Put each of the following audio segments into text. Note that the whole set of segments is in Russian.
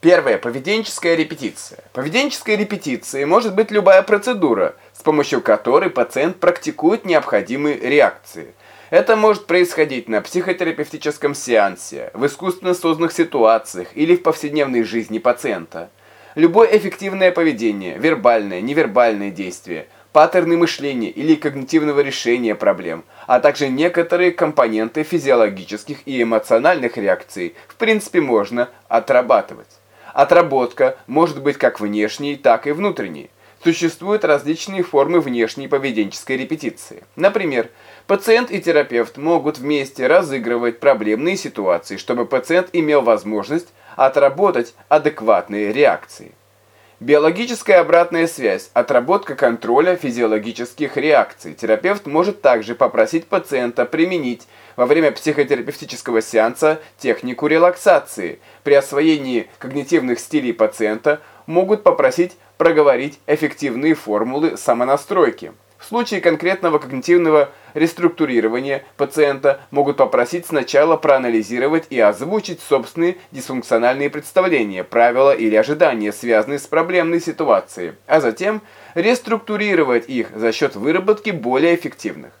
Первое. Поведенческая репетиция. Поведенческой репетицией может быть любая процедура, с помощью которой пациент практикует необходимые реакции. Это может происходить на психотерапевтическом сеансе, в искусственно созданных ситуациях или в повседневной жизни пациента. Любое эффективное поведение, вербальное, невербальное действие, паттерны мышления или когнитивного решения проблем, а также некоторые компоненты физиологических и эмоциональных реакций в принципе можно отрабатывать. Отработка может быть как внешней, так и внутренней. Существуют различные формы внешней поведенческой репетиции. Например, пациент и терапевт могут вместе разыгрывать проблемные ситуации, чтобы пациент имел возможность отработать адекватные реакции. Биологическая обратная связь, отработка контроля физиологических реакций. Терапевт может также попросить пациента применить во время психотерапевтического сеанса технику релаксации. При освоении когнитивных стилей пациента могут попросить проговорить эффективные формулы самонастройки. В случае конкретного когнитивного реструктурирования пациента могут попросить сначала проанализировать и озвучить собственные дисфункциональные представления, правила или ожидания, связанные с проблемной ситуацией, а затем реструктурировать их за счет выработки более эффективных.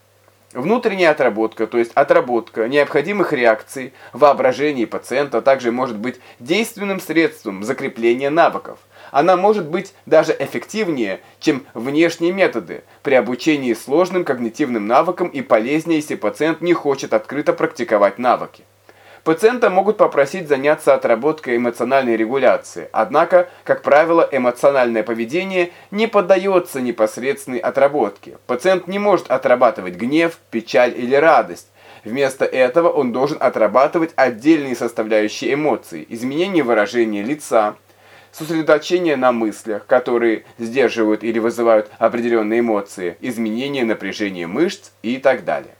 Внутренняя отработка, то есть отработка необходимых реакций воображения пациента также может быть действенным средством закрепления навыков. Она может быть даже эффективнее, чем внешние методы при обучении сложным когнитивным навыкам и полезнее, если пациент не хочет открыто практиковать навыки. Пациента могут попросить заняться отработкой эмоциональной регуляции, однако, как правило, эмоциональное поведение не поддается непосредственной отработке. Пациент не может отрабатывать гнев, печаль или радость. Вместо этого он должен отрабатывать отдельные составляющие эмоций, изменение выражения лица, сосредоточение на мыслях, которые сдерживают или вызывают определенные эмоции, изменение напряжения мышц и так далее.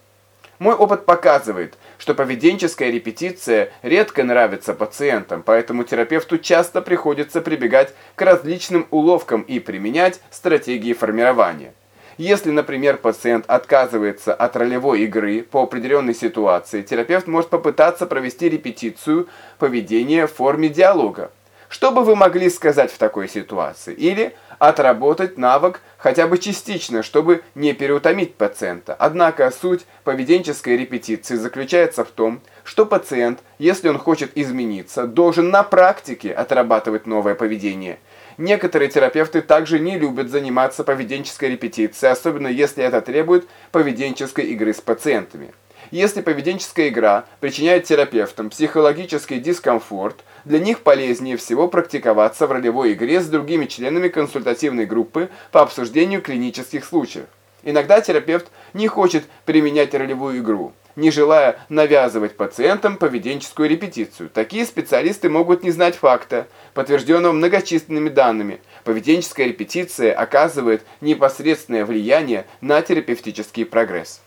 Мой опыт показывает, что поведенческая репетиция редко нравится пациентам, поэтому терапевту часто приходится прибегать к различным уловкам и применять стратегии формирования. Если, например, пациент отказывается от ролевой игры по определенной ситуации, терапевт может попытаться провести репетицию поведения в форме диалога. Что бы вы могли сказать в такой ситуации? Или отработать навык хотя бы частично, чтобы не переутомить пациента. Однако суть поведенческой репетиции заключается в том, что пациент, если он хочет измениться, должен на практике отрабатывать новое поведение. Некоторые терапевты также не любят заниматься поведенческой репетицией, особенно если это требует поведенческой игры с пациентами. Если поведенческая игра причиняет терапевтам психологический дискомфорт, для них полезнее всего практиковаться в ролевой игре с другими членами консультативной группы по обсуждению клинических случаев. Иногда терапевт не хочет применять ролевую игру, не желая навязывать пациентам поведенческую репетицию. Такие специалисты могут не знать факта, подтвержденного многочисленными данными. Поведенческая репетиция оказывает непосредственное влияние на терапевтический прогресс.